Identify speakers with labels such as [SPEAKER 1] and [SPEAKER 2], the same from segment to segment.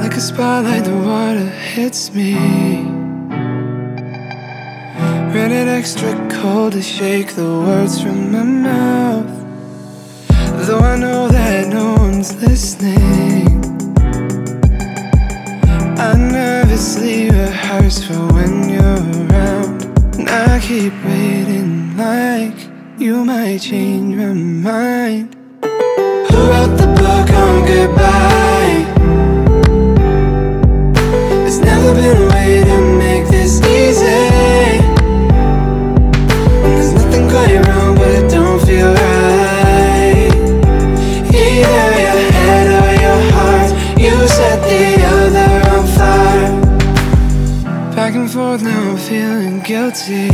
[SPEAKER 1] Like a spotlight, the water hits me. Rated extra cold to shake the words from my mouth. Though I know that no one's listening. I nervously rehearse for when you're around. And I keep waiting like you might change my mind. Who wrote the book on goodbye? Never been way to make this easy. There's nothing quite wrong, but it don't feel right. Either your head or your heart, you set the other on fire. Back and forth, now I'm feeling guilty.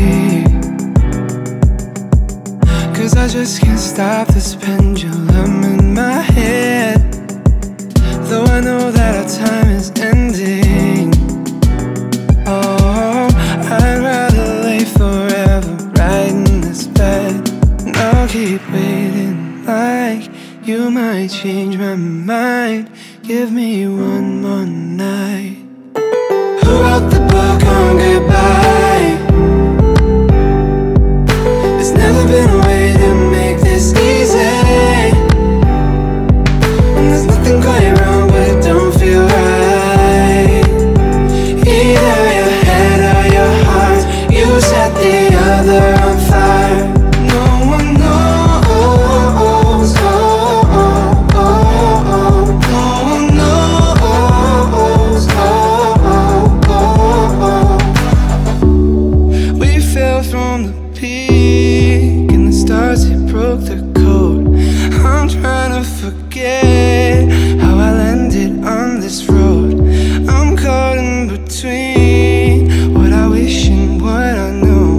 [SPEAKER 1] Cause I just can't stop this pendulum keep waiting like you might change my mind. Give me one more night. From the peak, and the stars they broke the code. I'm trying to forget how I landed on this road. I'm caught in between what I wish and what I know.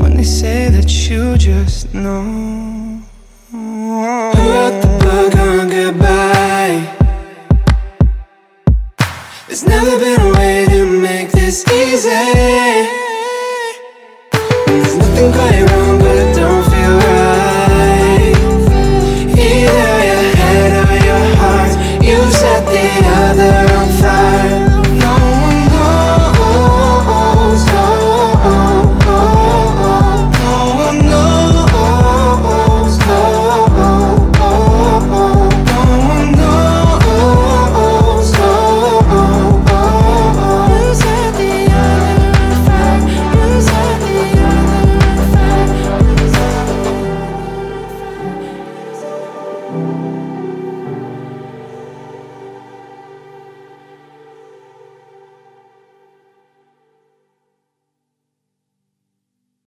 [SPEAKER 1] When they say that you just know. Wrote the on goodbye? There's never been a way to make this easy. Ngày Thank you.